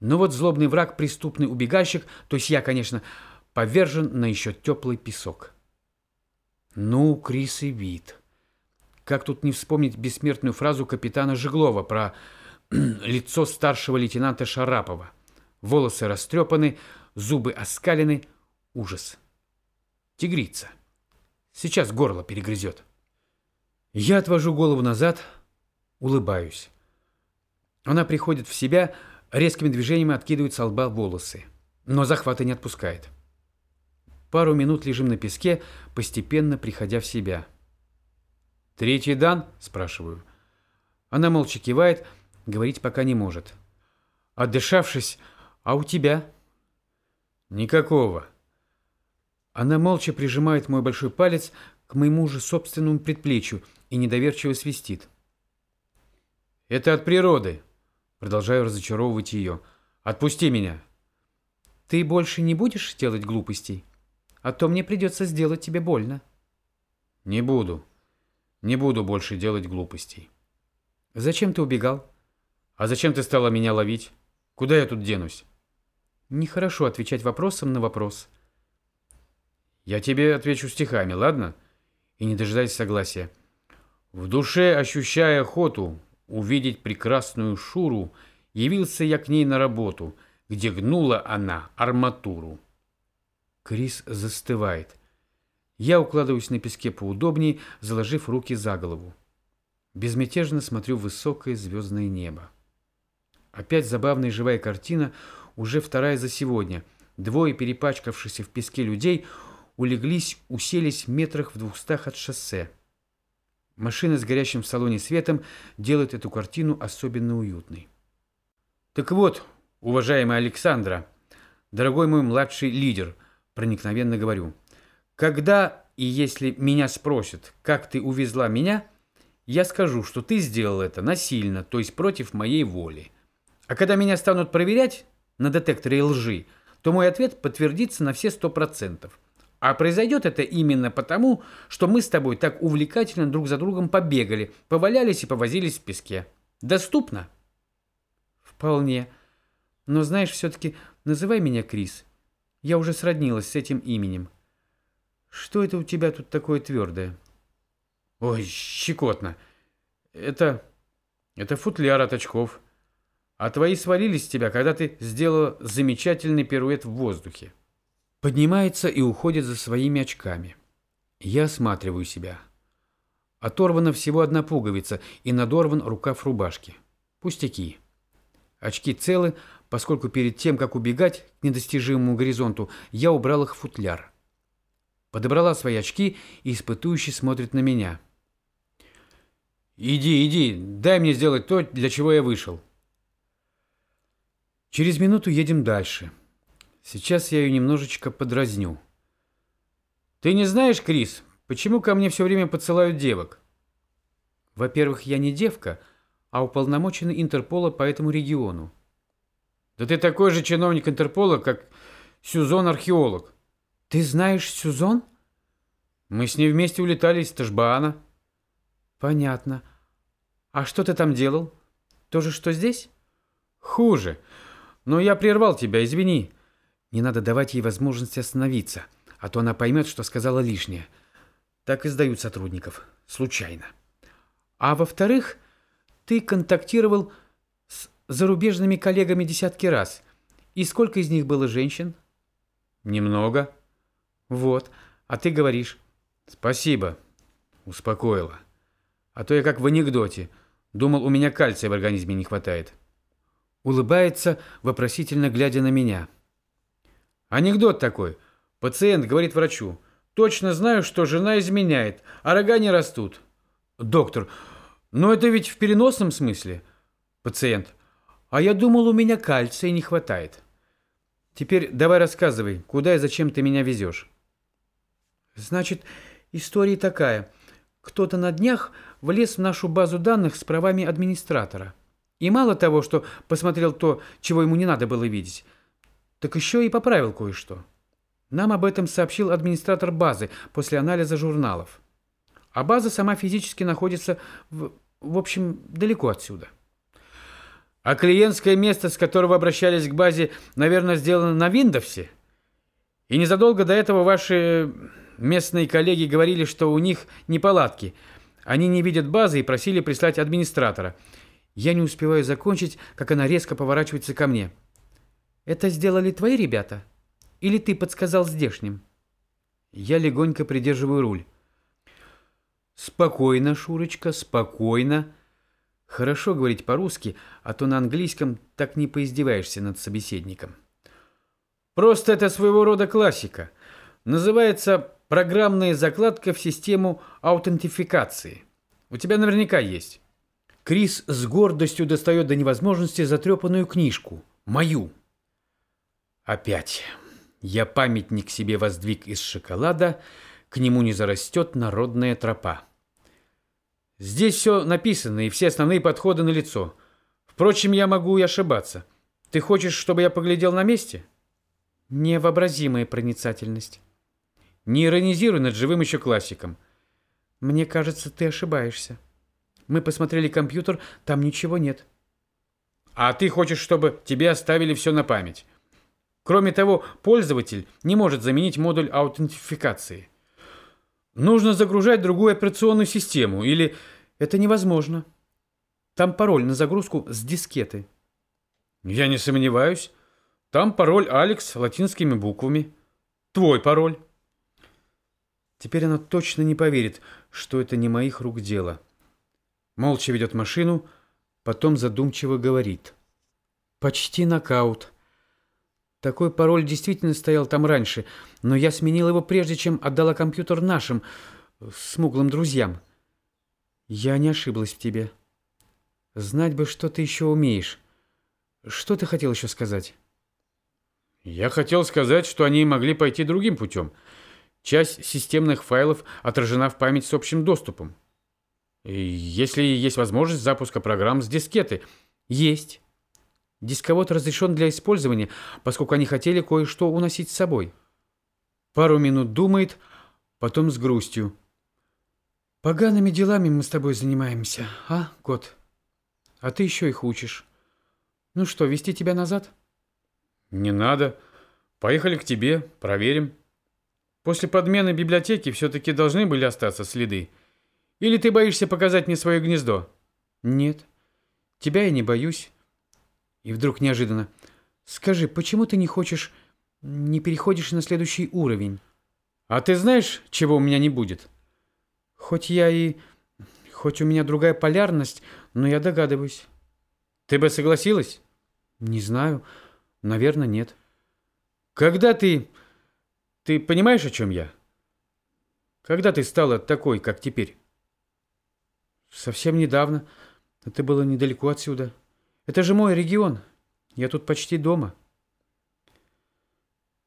Но вот злобный враг, преступный убегальщик, то есть я, конечно, повержен на еще теплый песок. Ну, Крис и вид. Как тут не вспомнить бессмертную фразу капитана Жеглова про лицо старшего лейтенанта Шарапова. Волосы растрепаны, зубы оскалены. Ужас. Тигрица. Сейчас горло перегрызет. Я отвожу голову назад, улыбаюсь. Она приходит в себя, резкими движениями откидывает со лба волосы, но захвата не отпускает. Пару минут лежим на песке, постепенно приходя в себя. «Третий дан?» – спрашиваю. Она молча кивает, говорить пока не может. Отдышавшись, «А у тебя?» «Никакого». Она молча прижимает мой большой палец к моему же собственному предплечью и недоверчиво свистит. «Это от природы», — продолжаю разочаровывать ее. «Отпусти меня». «Ты больше не будешь делать глупостей? А то мне придется сделать тебе больно». «Не буду. Не буду больше делать глупостей». «Зачем ты убегал?» «А зачем ты стала меня ловить? Куда я тут денусь?» «Нехорошо отвечать вопросом на вопрос». «Я тебе отвечу стихами, ладно?» И не дожидаясь согласия. В душе, ощущая охоту, увидеть прекрасную Шуру, явился я к ней на работу, где гнула она арматуру. Крис застывает. Я укладываюсь на песке поудобнее, заложив руки за голову. Безмятежно смотрю в высокое звездное небо. Опять забавная живая картина, уже вторая за сегодня. Двое перепачкавшихся в песке людей улеглись, уселись в метрах в двухстах от шоссе. Машина с горящим в салоне светом делает эту картину особенно уютной. Так вот, уважаемая Александра, дорогой мой младший лидер, проникновенно говорю, когда и если меня спросят, как ты увезла меня, я скажу, что ты сделал это насильно, то есть против моей воли. А когда меня станут проверять на детекторе лжи, то мой ответ подтвердится на все сто процентов – а произойдет это именно потому, что мы с тобой так увлекательно друг за другом побегали, повалялись и повозились в песке. Доступно? Вполне. Но знаешь, все-таки называй меня Крис. Я уже сроднилась с этим именем. Что это у тебя тут такое твердое? Ой, щекотно. Это... это футляр от очков. А твои свалились с тебя, когда ты сделала замечательный пируэт в воздухе. Поднимается и уходит за своими очками. Я осматриваю себя. Оторвана всего одна пуговица и надорван рукав рубашки. Пустяки. Очки целы, поскольку перед тем, как убегать к недостижимому горизонту, я убрал их в футляр. Подобрала свои очки и испытующе смотрит на меня. «Иди, иди, дай мне сделать то, для чего я вышел». Через минуту едем дальше. Сейчас я ее немножечко подразню. Ты не знаешь, Крис, почему ко мне все время подсылают девок? Во-первых, я не девка, а уполномоченный Интерпола по этому региону. Да ты такой же чиновник Интерпола, как Сюзон-археолог. Ты знаешь Сюзон? Мы с ней вместе улетали из Ташбаана. Понятно. А что ты там делал? То же, что здесь? Хуже. Но я прервал тебя, извини. Не надо давать ей возможности остановиться, а то она поймет, что сказала лишнее. Так и сдают сотрудников. Случайно. А во-вторых, ты контактировал с зарубежными коллегами десятки раз. И сколько из них было женщин? Немного. Вот. А ты говоришь. Спасибо. Успокоила. А то я как в анекдоте. Думал, у меня кальция в организме не хватает. Улыбается, вопросительно глядя на меня. Анекдот такой. Пациент говорит врачу. Точно знаю, что жена изменяет, а рога не растут. Доктор, но это ведь в переносном смысле. Пациент. А я думал, у меня кальция не хватает. Теперь давай рассказывай, куда и зачем ты меня везешь. Значит, история такая. Кто-то на днях влез в нашу базу данных с правами администратора. И мало того, что посмотрел то, чего ему не надо было видеть – так еще и поправил кое-что. Нам об этом сообщил администратор базы после анализа журналов. А база сама физически находится в, в общем, далеко отсюда. А клиентское место, с которого обращались к базе, наверное, сделано на Виндовсе? И незадолго до этого ваши местные коллеги говорили, что у них неполадки. Они не видят базы и просили прислать администратора. Я не успеваю закончить, как она резко поворачивается ко мне. «Это сделали твои ребята? Или ты подсказал здешним?» Я легонько придерживаю руль. «Спокойно, Шурочка, спокойно». Хорошо говорить по-русски, а то на английском так не поиздеваешься над собеседником. Просто это своего рода классика. Называется программная закладка в систему аутентификации. У тебя наверняка есть. Крис с гордостью достает до невозможности затрепанную книжку. Мою. Опять. Я памятник себе воздвиг из шоколада, к нему не зарастет народная тропа. Здесь все написано, и все основные подходы на лицо. Впрочем, я могу и ошибаться. Ты хочешь, чтобы я поглядел на месте? Невообразимая проницательность. Не иронизируй над живым еще классиком. Мне кажется, ты ошибаешься. Мы посмотрели компьютер, там ничего нет. А ты хочешь, чтобы тебе оставили все на память. Кроме того, пользователь не может заменить модуль аутентификации. Нужно загружать другую операционную систему или... Это невозможно. Там пароль на загрузку с дискеты. Я не сомневаюсь. Там пароль Алекс латинскими буквами. Твой пароль. Теперь она точно не поверит, что это не моих рук дело. Молча ведет машину, потом задумчиво говорит. Почти нокаут. Такой пароль действительно стоял там раньше, но я сменил его прежде, чем отдала компьютер нашим, смуглым друзьям. Я не ошиблась в тебе. Знать бы, что ты еще умеешь. Что ты хотел еще сказать? Я хотел сказать, что они могли пойти другим путем. Часть системных файлов отражена в память с общим доступом. И если есть возможность запуска программ с дискеты. Есть. Дисковод разрешен для использования, поскольку они хотели кое-что уносить с собой. Пару минут думает, потом с грустью. Погаными делами мы с тобой занимаемся, а, кот? А ты еще их учишь. Ну что, вести тебя назад? Не надо. Поехали к тебе, проверим. После подмены библиотеки все-таки должны были остаться следы. Или ты боишься показать мне свое гнездо? Нет. Тебя я не боюсь. И вдруг неожиданно. Скажи, почему ты не хочешь, не переходишь на следующий уровень? А ты знаешь, чего у меня не будет? Хоть я и... Хоть у меня другая полярность, но я догадываюсь. Ты бы согласилась? Не знаю. Наверное, нет. Когда ты... Ты понимаешь, о чем я? Когда ты стала такой, как теперь? Совсем недавно. Это было недалеко отсюда. Это же мой регион. Я тут почти дома.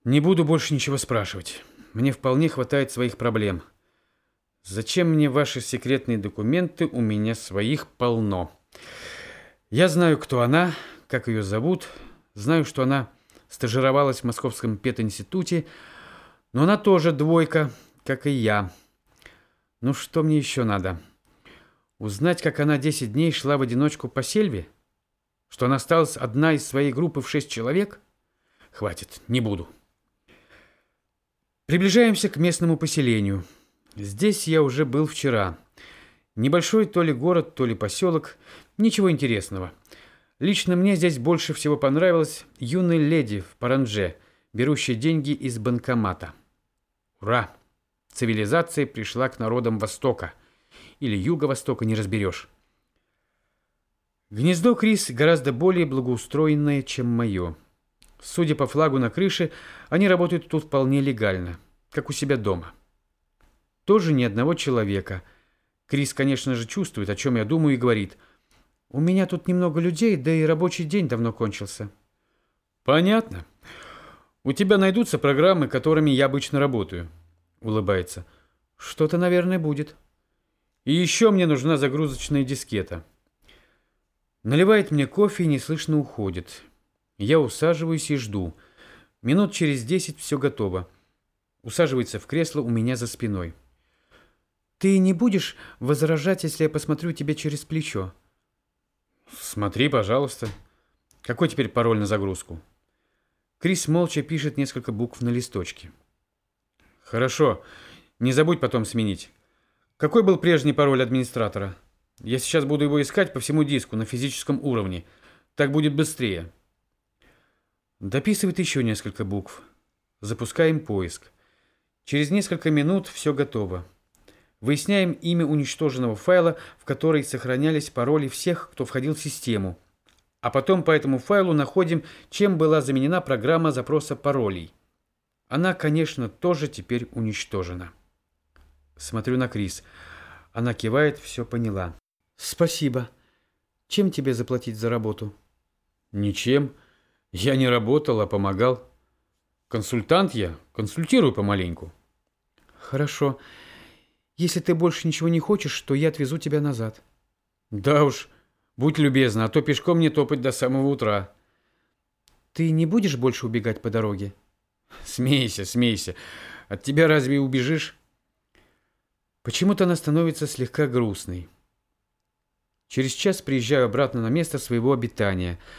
Не буду больше ничего спрашивать. Мне вполне хватает своих проблем. Зачем мне ваши секретные документы? У меня своих полно. Я знаю, кто она, как ее зовут. Знаю, что она стажировалась в Московском пединституте, но она тоже двойка, как и я. Ну что мне еще надо? Узнать, как она 10 дней шла в одиночку по сельве? Что она осталась одна из своей группы в шесть человек? Хватит, не буду. Приближаемся к местному поселению. Здесь я уже был вчера. Небольшой то ли город, то ли поселок. Ничего интересного. Лично мне здесь больше всего понравилась юная леди в паранже, берущая деньги из банкомата. Ура! Цивилизация пришла к народам Востока. Или Юго-Востока, не разберешь. Гнездо Крис гораздо более благоустроенное, чем мое. Судя по флагу на крыше, они работают тут вполне легально, как у себя дома. Тоже ни одного человека. Крис, конечно же, чувствует, о чем я думаю, и говорит. «У меня тут немного людей, да и рабочий день давно кончился». «Понятно. У тебя найдутся программы, которыми я обычно работаю», — улыбается. «Что-то, наверное, будет». «И еще мне нужна загрузочная дискета». Наливает мне кофе и неслышно уходит. Я усаживаюсь и жду. Минут через десять все готово. Усаживается в кресло у меня за спиной. «Ты не будешь возражать, если я посмотрю тебе через плечо?» «Смотри, пожалуйста». Какой теперь пароль на загрузку? Крис молча пишет несколько букв на листочке. Хорошо. Не забудь потом сменить. Какой был прежний пароль администратора? Я сейчас буду его искать по всему диску на физическом уровне. Так будет быстрее. Дописывает еще несколько букв. Запускаем поиск. Через несколько минут все готово. Выясняем имя уничтоженного файла, в который сохранялись пароли всех, кто входил в систему. А потом по этому файлу находим, чем была заменена программа запроса паролей. Она, конечно, тоже теперь уничтожена. Смотрю на Крис. Она кивает, все поняла. Спасибо. Чем тебе заплатить за работу? Ничем. Я не работал, а помогал. Консультант я, консультирую помаленьку. Хорошо. Если ты больше ничего не хочешь, то я отвезу тебя назад. Да уж, будь любезна, а то пешком не топать до самого утра. Ты не будешь больше убегать по дороге? Смейся, смейся. От тебя разве убежишь? Почему-то она становится слегка грустной. Через час приезжаю обратно на место своего обитания –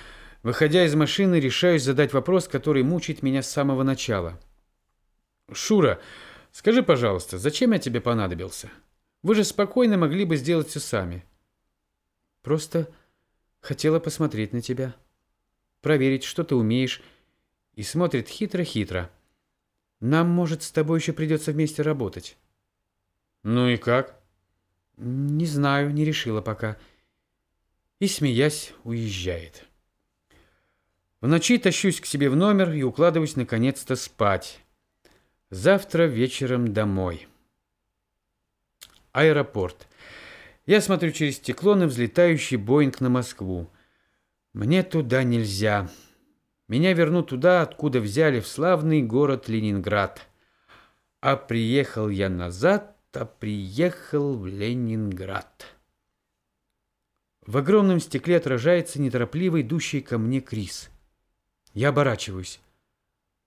Выходя из машины, решаюсь задать вопрос, который мучает меня с самого начала. «Шура, скажи, пожалуйста, зачем я тебе понадобился? Вы же спокойно могли бы сделать все сами». «Просто хотела посмотреть на тебя, проверить, что ты умеешь». И смотрит хитро-хитро. «Нам, может, с тобой еще придется вместе работать». «Ну и как?» «Не знаю, не решила пока». И, смеясь, уезжает. В ночи тащусь к себе в номер и укладываюсь наконец-то спать. Завтра вечером домой. Аэропорт. Я смотрю через стекло на взлетающий Боинг на Москву. Мне туда нельзя. Меня вернут туда, откуда взяли, в славный город Ленинград. А приехал я назад, а приехал в Ленинград. В огромном стекле отражается неторопливо идущий ко мне Крис. Я оборачиваюсь.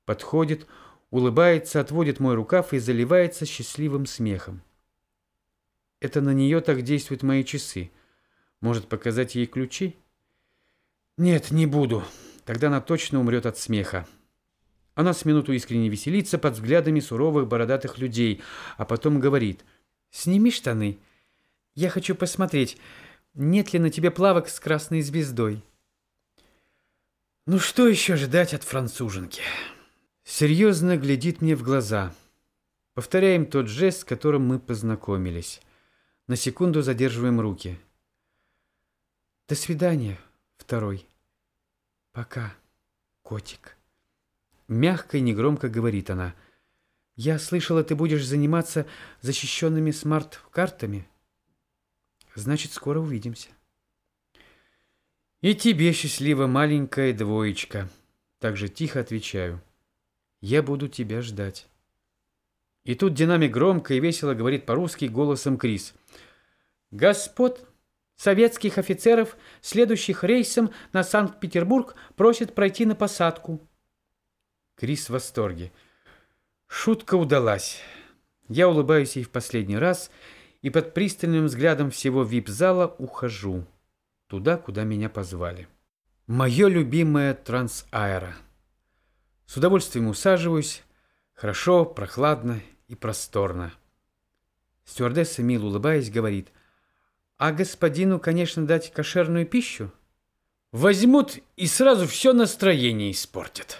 Подходит, улыбается, отводит мой рукав и заливается счастливым смехом. Это на нее так действуют мои часы. Может, показать ей ключи? Нет, не буду. Тогда она точно умрет от смеха. Она с минуту искренне веселится под взглядами суровых бородатых людей, а потом говорит. «Сними штаны. Я хочу посмотреть, нет ли на тебе плавок с красной звездой». Ну что еще ждать от француженки? Серьезно глядит мне в глаза. Повторяем тот жест, с которым мы познакомились. На секунду задерживаем руки. До свидания, второй. Пока, котик. Мягко и негромко говорит она. Я слышала, ты будешь заниматься защищенными смарт-картами. Значит, скоро увидимся. И тебе счастлива маленькая двоечка. Так же тихо отвечаю. Я буду тебя ждать. И тут динамик громко и весело говорит по-русски голосом Крис. Господ советских офицеров, следующих рейсом на Санкт-Петербург, просят пройти на посадку. Крис в восторге. Шутка удалась. Я улыбаюсь ей в последний раз и под пристальным взглядом всего вип-зала ухожу туда, куда меня позвали. Мое любимое Трансаэро. С удовольствием усаживаюсь. Хорошо, прохладно и просторно. Стюардесса, мило улыбаясь, говорит, «А господину, конечно, дать кошерную пищу?» «Возьмут и сразу все настроение испортят».